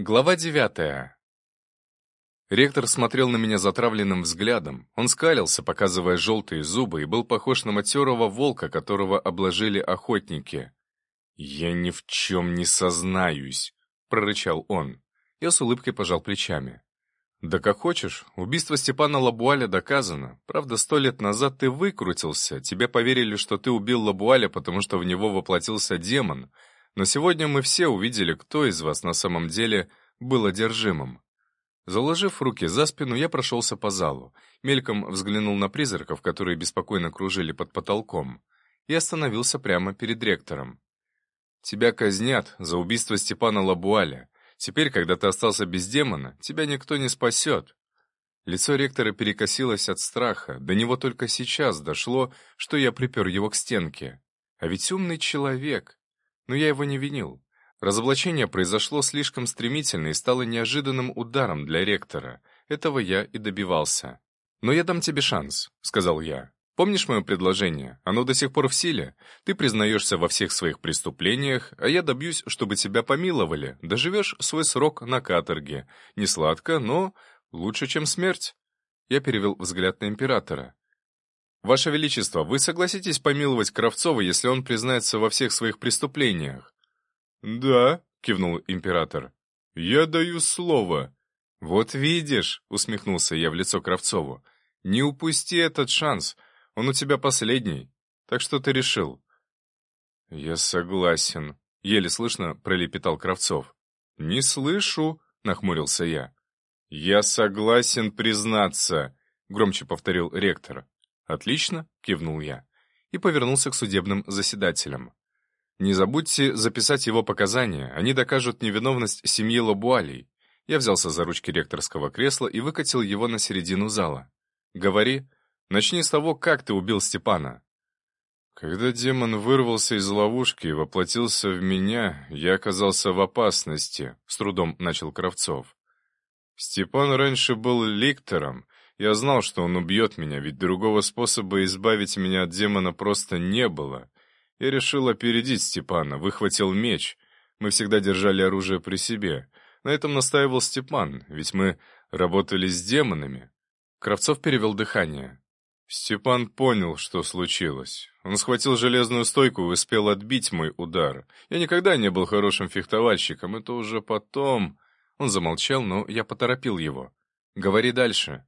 Глава девятая. Ректор смотрел на меня затравленным взглядом. Он скалился, показывая желтые зубы, и был похож на матерого волка, которого обложили охотники. «Я ни в чем не сознаюсь», — прорычал он. Я с улыбкой пожал плечами. «Да как хочешь. Убийство Степана Лабуаля доказано. Правда, сто лет назад ты выкрутился. Тебе поверили, что ты убил Лабуаля, потому что в него воплотился демон. Но сегодня мы все увидели, кто из вас на самом деле был одержимым. Заложив руки за спину, я прошелся по залу, мельком взглянул на призраков, которые беспокойно кружили под потолком, и остановился прямо перед ректором. «Тебя казнят за убийство Степана Лабуаля. Теперь, когда ты остался без демона, тебя никто не спасет». Лицо ректора перекосилось от страха, до него только сейчас дошло, что я припер его к стенке. А ведь умный человек, но я его не винил. Разоблачение произошло слишком стремительно и стало неожиданным ударом для ректора. Этого я и добивался. «Но я дам тебе шанс», — сказал я. «Помнишь мое предложение? Оно до сих пор в силе. Ты признаешься во всех своих преступлениях, а я добьюсь, чтобы тебя помиловали. Доживешь свой срок на каторге. Не сладко, но лучше, чем смерть». Я перевел взгляд на императора. «Ваше Величество, вы согласитесь помиловать Кравцова, если он признается во всех своих преступлениях?» «Да», — кивнул император. «Я даю слово». «Вот видишь», — усмехнулся я в лицо Кравцову, — «не упусти этот шанс, он у тебя последний. Так что ты решил?» «Я согласен», — еле слышно пролепетал Кравцов. «Не слышу», — нахмурился я. «Я согласен признаться», — громче повторил ректор. «Отлично», — кивнул я и повернулся к судебным заседателям. «Не забудьте записать его показания, они докажут невиновность семьи Лабуалей». Я взялся за ручки ректорского кресла и выкатил его на середину зала. «Говори. Начни с того, как ты убил Степана». Когда демон вырвался из ловушки и воплотился в меня, я оказался в опасности, — с трудом начал Кравцов. Степан раньше был ликтором, я знал, что он убьет меня, ведь другого способа избавить меня от демона просто не было. Я решил опередить Степана, выхватил меч. Мы всегда держали оружие при себе. На этом настаивал Степан, ведь мы работали с демонами. Кравцов перевел дыхание. Степан понял, что случилось. Он схватил железную стойку и успел отбить мой удар. Я никогда не был хорошим фехтовальщиком, это уже потом... Он замолчал, но я поторопил его. «Говори дальше».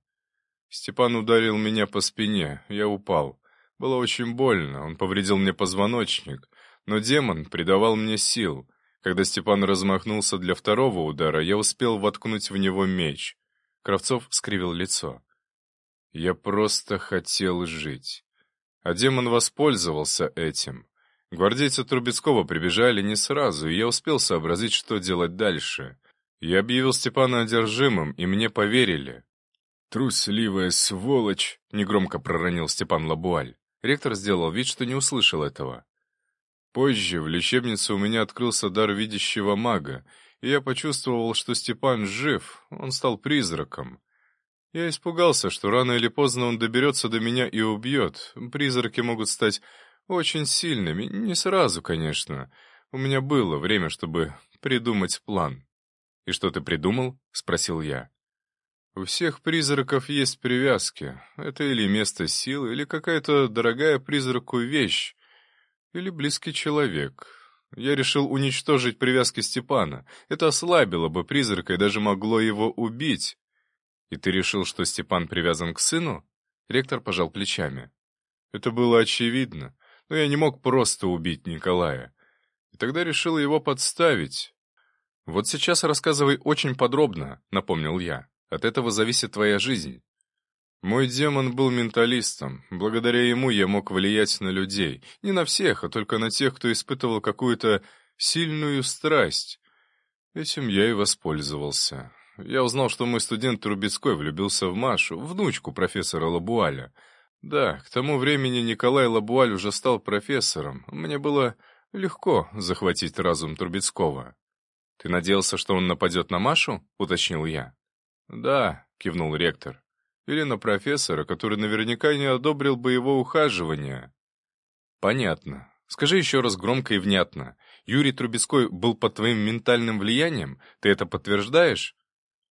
Степан ударил меня по спине, я упал. Было очень больно, он повредил мне позвоночник, но демон придавал мне сил. Когда Степан размахнулся для второго удара, я успел воткнуть в него меч. Кравцов скривил лицо. Я просто хотел жить. А демон воспользовался этим. Гвардейцы Трубецкого прибежали не сразу, и я успел сообразить, что делать дальше. Я объявил Степана одержимым, и мне поверили. «Трусливая сволочь!» — негромко проронил Степан Лабуаль. Ректор сделал вид, что не услышал этого. Позже в лечебнице у меня открылся дар видящего мага, и я почувствовал, что Степан жив, он стал призраком. Я испугался, что рано или поздно он доберется до меня и убьет. Призраки могут стать очень сильными, не сразу, конечно. У меня было время, чтобы придумать план. «И что ты придумал?» — спросил я. У всех призраков есть привязки. Это или место силы, или какая-то дорогая призраку вещь, или близкий человек. Я решил уничтожить привязки Степана. Это ослабило бы призрака и даже могло его убить. И ты решил, что Степан привязан к сыну? Ректор пожал плечами. Это было очевидно, но я не мог просто убить Николая. И тогда решил его подставить. Вот сейчас рассказывай очень подробно, напомнил я. От этого зависит твоя жизнь. Мой демон был менталистом. Благодаря ему я мог влиять на людей. Не на всех, а только на тех, кто испытывал какую-то сильную страсть. Этим я и воспользовался. Я узнал, что мой студент Трубецкой влюбился в Машу, внучку профессора Лабуаля. Да, к тому времени Николай Лабуаль уже стал профессором. Мне было легко захватить разум Трубецкого. «Ты надеялся, что он нападет на Машу?» — уточнил я. «Да», — кивнул ректор. «Или на профессора, который наверняка не одобрил бы его ухаживание». «Понятно. Скажи еще раз громко и внятно. Юрий Трубецкой был под твоим ментальным влиянием? Ты это подтверждаешь?»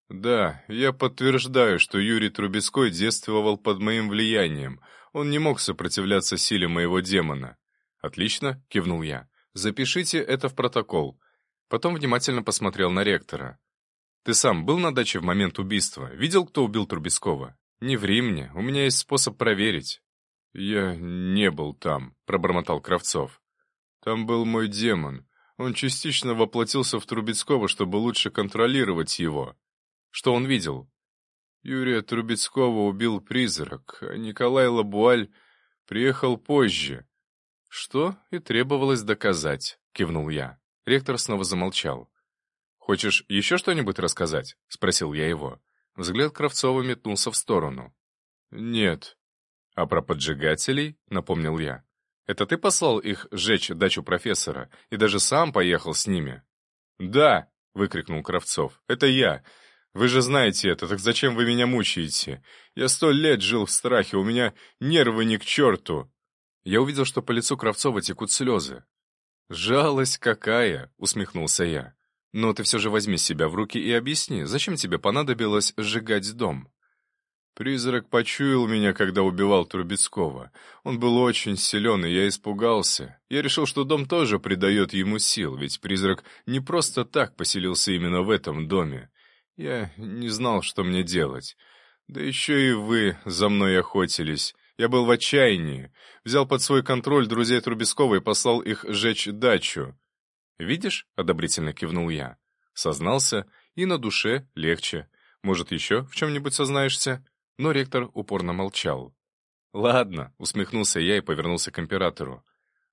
«Да, я подтверждаю, что Юрий Трубецкой действовал под моим влиянием. Он не мог сопротивляться силе моего демона». «Отлично», — кивнул я. «Запишите это в протокол». Потом внимательно посмотрел на ректора. «Ты сам был на даче в момент убийства? Видел, кто убил Трубецкого?» «Не ври мне, у меня есть способ проверить». «Я не был там», — пробормотал Кравцов. «Там был мой демон. Он частично воплотился в Трубецкого, чтобы лучше контролировать его. Что он видел? Юрия Трубецкого убил призрак, а Николай Лабуаль приехал позже. Что и требовалось доказать, кивнул я. Ректор снова замолчал. «Хочешь еще что-нибудь рассказать?» — спросил я его. Взгляд Кравцова метнулся в сторону. «Нет». «А про поджигателей?» — напомнил я. Это ты послал их сжечь дачу профессора и даже сам поехал с ними?» «Да!» — выкрикнул Кравцов. «Это я! Вы же знаете это, так зачем вы меня мучаете? Я сто лет жил в страхе, у меня нервы ни к черту!» Я увидел, что по лицу Кравцова текут слезы. «Жалость какая!» — усмехнулся я. «Но ты все же возьми себя в руки и объясни, зачем тебе понадобилось сжигать дом?» Призрак почуял меня, когда убивал Трубецкого. Он был очень силен, и я испугался. Я решил, что дом тоже придает ему сил, ведь призрак не просто так поселился именно в этом доме. Я не знал, что мне делать. Да еще и вы за мной охотились. Я был в отчаянии. Взял под свой контроль друзей Трубецкого и послал их сжечь дачу. «Видишь?» — одобрительно кивнул я. Сознался, и на душе легче. Может, еще в чем-нибудь сознаешься? но ректор упорно молчал. «Ладно», — усмехнулся я и повернулся к императору.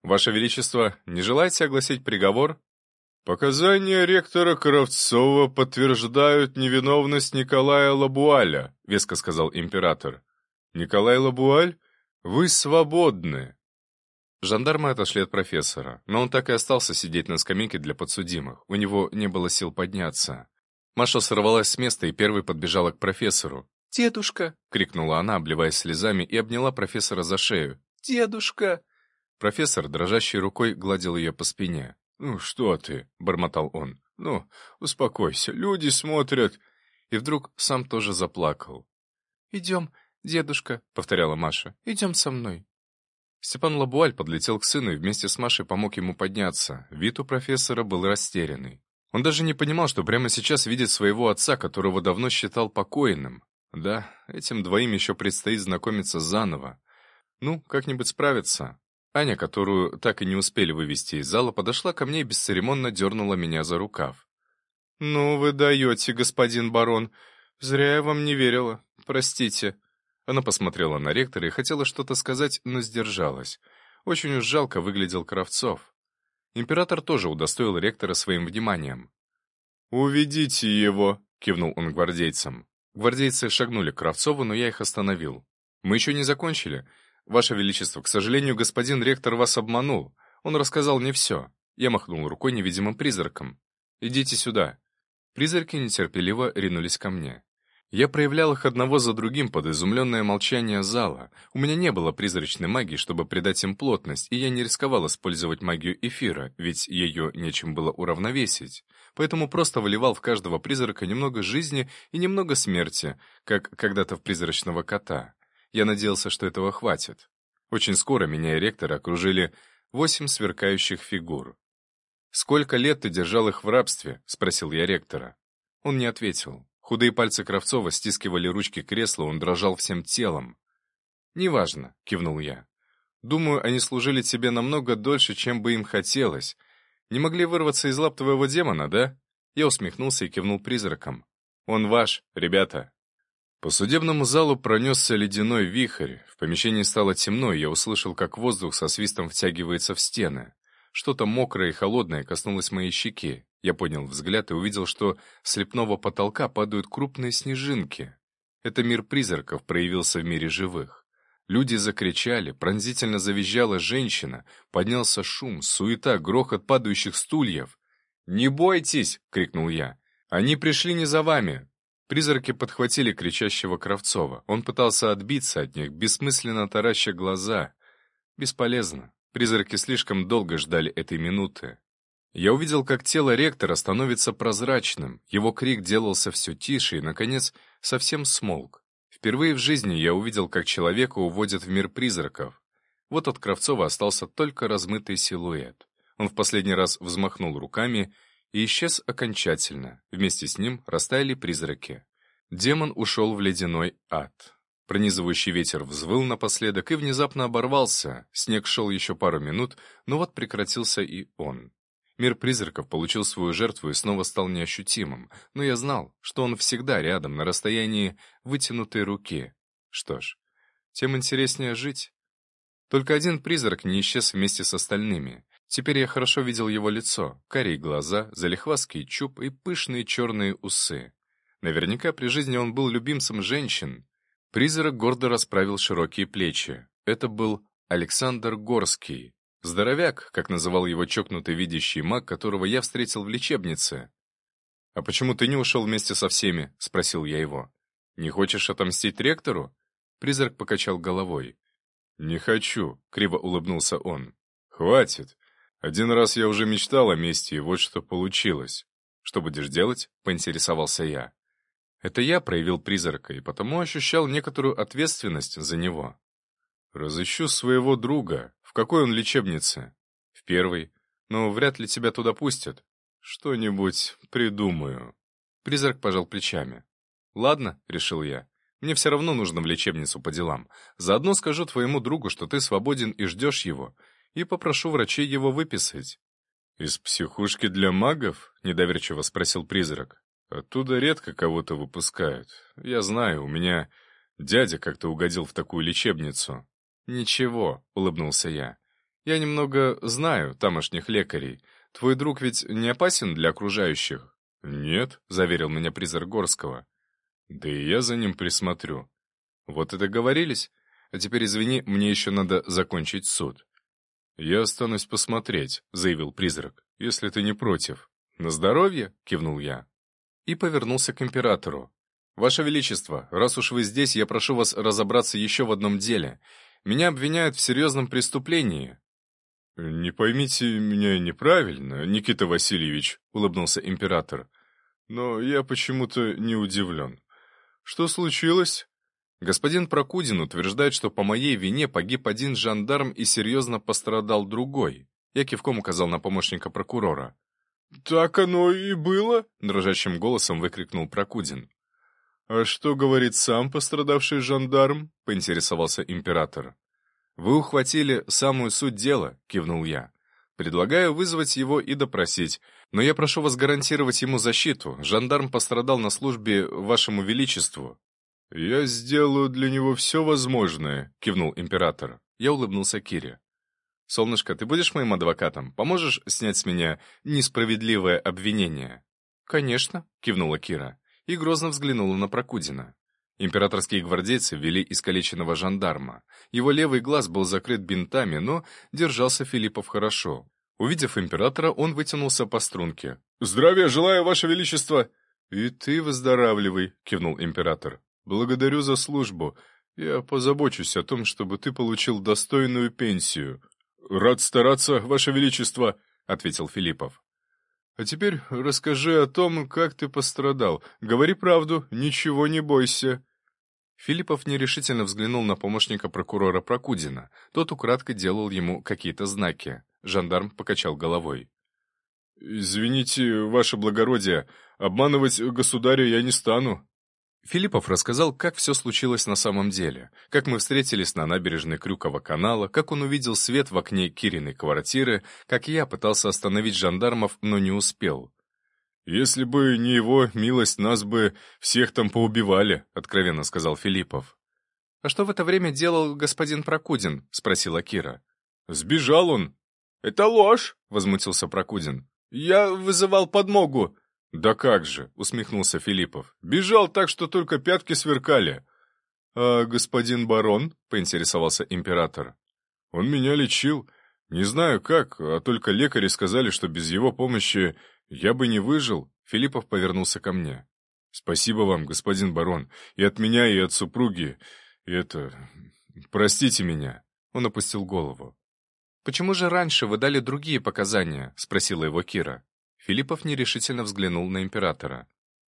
«Ваше Величество, не желаете огласить приговор?» «Показания ректора Кравцова подтверждают невиновность Николая Лабуаля», — веско сказал император. «Николай Лабуаль, вы свободны». Жандармы отошли от профессора, но он так и остался сидеть на скамейке для подсудимых. У него не было сил подняться. Маша сорвалась с места и первой подбежала к профессору. «Дедушка!» — крикнула она, обливаясь слезами, и обняла профессора за шею. «Дедушка!» Профессор, дрожащей рукой, гладил ее по спине. «Ну, что ты?» — бормотал он. «Ну, успокойся, люди смотрят». И вдруг сам тоже заплакал. «Идем, дедушка», — повторяла Маша. «Идем со мной». Степан Лабуаль подлетел к сыну и вместе с Машей помог ему подняться. Вид у профессора был растерянный. Он даже не понимал, что прямо сейчас видит своего отца, которого давно считал покойным. Да, этим двоим еще предстоит знакомиться заново. Ну, как-нибудь справиться. Аня, которую так и не успели вывести из зала, подошла ко мне и бесцеремонно дернула меня за рукав. «Ну, вы даете, господин барон. Зря я вам не верила. Простите». Она посмотрела на ректора и хотела что-то сказать, но сдержалась. Очень уж жалко выглядел Кравцов. Император тоже удостоил ректора своим вниманием. «Уведите его», — кивнул он гвардейцам. Гвардейцы шагнули к Кравцову, но я их остановил. «Мы еще не закончили. Ваше Величество, к сожалению, господин ректор вас обманул. Он рассказал не все». Я махнул рукой невидимым призраком. «Идите сюда». Призраки нетерпеливо ринулись ко мне. Я проявлял их одного за другим под изумленное молчание зала. У меня не было призрачной магии, чтобы придать им плотность, и я не рисковал использовать магию эфира, ведь ее нечем было уравновесить. Поэтому просто выливал в каждого призрака немного жизни и немного смерти, как когда-то в призрачного кота. Я надеялся, что этого хватит. Очень скоро меня и ректора окружили восемь сверкающих фигур. «Сколько лет ты держал их в рабстве?» — спросил я ректора. Он не ответил. Худые пальцы Кравцова стискивали ручки кресла, он дрожал всем телом. «Неважно», — кивнул я. «Думаю, они служили тебе намного дольше, чем бы им хотелось. Не могли вырваться из лап твоего демона, да?» Я усмехнулся и кивнул призраком. «Он ваш, ребята». По судебному залу пронесся ледяной вихрь. В помещении стало темно, и я услышал, как воздух со свистом втягивается в стены. Что-то мокрое и холодное коснулось моей щеки. Я поднял взгляд и увидел, что с лепного потолка падают крупные снежинки. Это мир призраков проявился в мире живых. Люди закричали, пронзительно завизжала женщина, поднялся шум, суета, грохот падающих стульев. «Не бойтесь!» — крикнул я. «Они пришли не за вами!» Призраки подхватили кричащего Кравцова. Он пытался отбиться от них, бессмысленно тараща глаза. Бесполезно. Призраки слишком долго ждали этой минуты. Я увидел, как тело ректора становится прозрачным, его крик делался все тише и, наконец, совсем смолк. Впервые в жизни я увидел, как человека уводят в мир призраков. Вот от Кравцова остался только размытый силуэт. Он в последний раз взмахнул руками и исчез окончательно. Вместе с ним растаяли призраки. Демон ушел в ледяной ад. Пронизывающий ветер взвыл напоследок и внезапно оборвался. Снег шел еще пару минут, но вот прекратился и он. Мир призраков получил свою жертву и снова стал неощутимым, но я знал, что он всегда рядом, на расстоянии вытянутой руки. Что ж, тем интереснее жить. Только один призрак не исчез вместе с остальными. Теперь я хорошо видел его лицо, карие глаза, залихвастский чуб и пышные черные усы. Наверняка при жизни он был любимцем женщин. Призрак гордо расправил широкие плечи. Это был Александр Горский. Здоровяк, как называл его чокнутый видящий маг, которого я встретил в лечебнице. «А почему ты не ушел вместе со всеми?» — спросил я его. «Не хочешь отомстить ректору?» Призрак покачал головой. «Не хочу», — криво улыбнулся он. «Хватит. Один раз я уже мечтал о мести, и вот что получилось. Что будешь делать?» — поинтересовался я. Это я проявил призрака, и потому ощущал некоторую ответственность за него. «Разыщу своего друга. В какой он лечебнице?» «В первой. Но вряд ли тебя туда пустят. Что-нибудь придумаю». Призрак пожал плечами. «Ладно», — решил я. «Мне все равно нужно в лечебницу по делам. Заодно скажу твоему другу, что ты свободен и ждешь его, и попрошу врачей его выписать». «Из психушки для магов?» — недоверчиво спросил призрак. Оттуда редко кого-то выпускают. Я знаю, у меня дядя как-то угодил в такую лечебницу. Ничего, улыбнулся я. Я немного знаю тамошних лекарей. Твой друг ведь не опасен для окружающих? Нет, заверил меня призрак Горского. Да и я за ним присмотрю. Вот и договорились. А теперь извини, мне еще надо закончить суд. Я останусь посмотреть, заявил призрак, если ты не против. На здоровье, кивнул я и повернулся к императору. «Ваше Величество, раз уж вы здесь, я прошу вас разобраться еще в одном деле. Меня обвиняют в серьезном преступлении». «Не поймите меня неправильно, Никита Васильевич», — улыбнулся император. «Но я почему-то не удивлен. Что случилось?» Господин Прокудин утверждает, что по моей вине погиб один жандарм и серьезно пострадал другой. Я кивком указал на помощника прокурора. «Так оно и было», — дрожащим голосом выкрикнул Прокудин. «А что говорит сам пострадавший жандарм?» — поинтересовался император. «Вы ухватили самую суть дела», — кивнул я. «Предлагаю вызвать его и допросить, но я прошу вас гарантировать ему защиту. Жандарм пострадал на службе вашему величеству». «Я сделаю для него все возможное», — кивнул император. Я улыбнулся Кире. «Солнышко, ты будешь моим адвокатом? Поможешь снять с меня несправедливое обвинение?» «Конечно», — кивнула Кира и грозно взглянула на Прокудина. Императорские гвардейцы вели искалеченного жандарма. Его левый глаз был закрыт бинтами, но держался Филиппов хорошо. Увидев императора, он вытянулся по струнке. «Здравия желаю, ваше величество!» «И ты выздоравливай», — кивнул император. «Благодарю за службу. Я позабочусь о том, чтобы ты получил достойную пенсию. «Рад стараться, Ваше Величество», — ответил Филиппов. «А теперь расскажи о том, как ты пострадал. Говори правду, ничего не бойся». Филиппов нерешительно взглянул на помощника прокурора Прокудина. Тот украдкой делал ему какие-то знаки. Жандарм покачал головой. «Извините, ваше благородие, обманывать государя я не стану. Филиппов рассказал, как все случилось на самом деле, как мы встретились на набережной Крюкова канала, как он увидел свет в окне Кириной квартиры, как я пытался остановить жандармов, но не успел. «Если бы не его милость, нас бы всех там поубивали», — откровенно сказал Филиппов. «А что в это время делал господин Прокудин?» — спросила Кира. «Сбежал он». «Это ложь!» — возмутился Прокудин. «Я вызывал подмогу. «Да как же!» — усмехнулся Филиппов. «Бежал так, что только пятки сверкали». «А господин барон?» — поинтересовался император. «Он меня лечил. Не знаю как, а только лекари сказали, что без его помощи я бы не выжил». Филиппов повернулся ко мне. «Спасибо вам, господин барон, и от меня, и от супруги. И это... Простите меня». Он опустил голову. «Почему же раньше вы дали другие показания?» — спросила его Кира. Филиппов нерешительно взглянул на императора.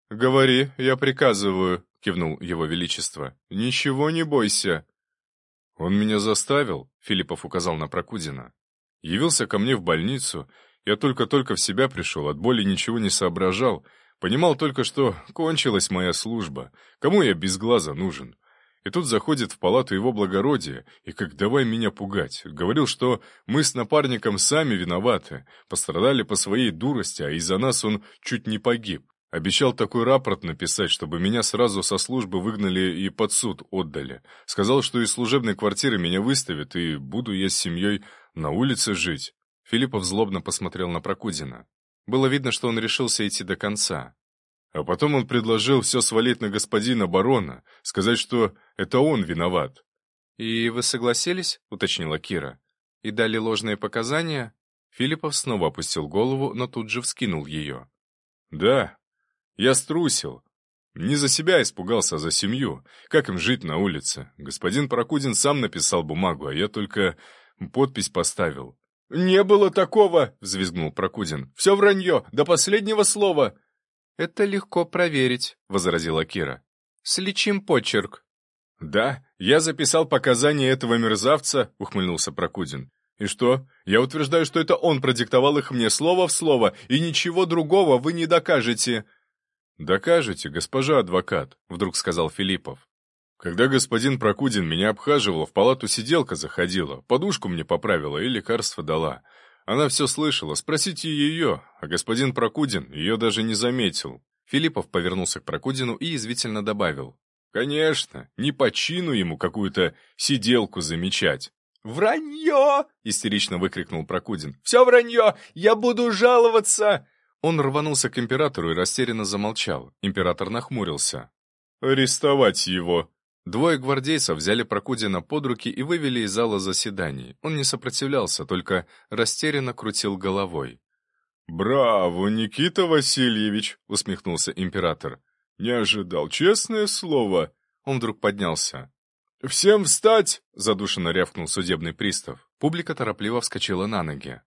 «Говори, я приказываю», — кивнул его величество. «Ничего не бойся». «Он меня заставил», — Филиппов указал на Прокудина. «Явился ко мне в больницу. Я только-только в себя пришел, от боли ничего не соображал. Понимал только, что кончилась моя служба. Кому я без глаза нужен? И тут заходит в палату его благородие, и как давай меня пугать. Говорил, что мы с напарником сами виноваты, пострадали по своей дурости, а из-за нас он чуть не погиб. Обещал такой рапорт написать, чтобы меня сразу со службы выгнали и под суд отдали. Сказал, что из служебной квартиры меня выставят, и буду я с семьей на улице жить. Филиппов злобно посмотрел на Прокудина. Было видно, что он решился идти до конца. А потом он предложил все свалить на господина барона, сказать, что это он виноват. «И вы согласились?» — уточнила Кира. «И дали ложные показания?» Филиппов снова опустил голову, но тут же вскинул ее. «Да, я струсил. Не за себя испугался, а за семью. Как им жить на улице? Господин Прокудин сам написал бумагу, а я только подпись поставил. «Не было такого!» — взвизгнул Прокудин. «Все вранье, до последнего слова!» «Это легко проверить», — возразила Кира. «Сличим почерк». «Да, я записал показания этого мерзавца», — ухмыльнулся Прокудин. «И что? Я утверждаю, что это он продиктовал их мне слово в слово, и ничего другого вы не докажете». «Докажете, госпожа адвокат», — вдруг сказал Филиппов. «Когда господин Прокудин меня обхаживал, в палату сиделка заходила, подушку мне поправила и лекарство дала. Она все слышала, спросите ее, а господин Прокудин ее даже не заметил». Филиппов повернулся к Прокудину и извительно добавил. «Конечно, не по чину ему какую-то сиделку замечать». «Вранье!» — истерично выкрикнул Прокудин. «Все вранье! Я буду жаловаться!» Он рванулся к императору и растерянно замолчал. Император нахмурился. «Арестовать его!» Двое гвардейцев взяли Прокудина под руки и вывели из зала заседаний. Он не сопротивлялся, только растерянно крутил головой. «Браво, Никита Васильевич!» — усмехнулся император. «Не ожидал, честное слово!» Он вдруг поднялся. «Всем встать!» — задушенно рявкнул судебный пристав. Публика торопливо вскочила на ноги.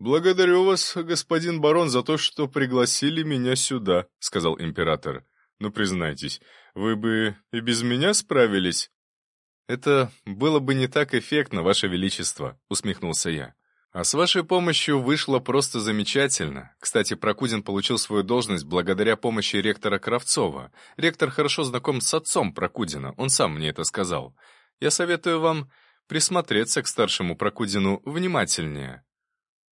«Благодарю вас, господин барон, за то, что пригласили меня сюда», — сказал император. «Но признайтесь, вы бы и без меня справились?» «Это было бы не так эффектно, ваше величество», — усмехнулся я. «А с вашей помощью вышло просто замечательно. Кстати, Прокудин получил свою должность благодаря помощи ректора Кравцова. Ректор хорошо знаком с отцом Прокудина, он сам мне это сказал. Я советую вам присмотреться к старшему Прокудину внимательнее».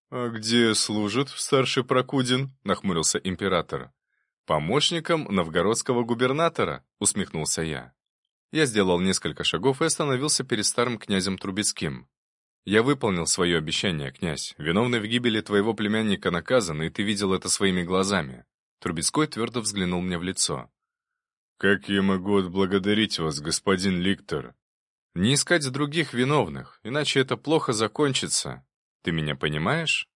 «А где служит старший Прокудин?» — нахмурился император. «Помощником новгородского губернатора», — усмехнулся я. Я сделал несколько шагов и остановился перед старым князем Трубецким. «Я выполнил свое обещание, князь. Виновный в гибели твоего племянника наказан, и ты видел это своими глазами». Трубецкой твердо взглянул мне в лицо. «Как я могу отблагодарить вас, господин Ликтор?» «Не искать других виновных, иначе это плохо закончится. Ты меня понимаешь?»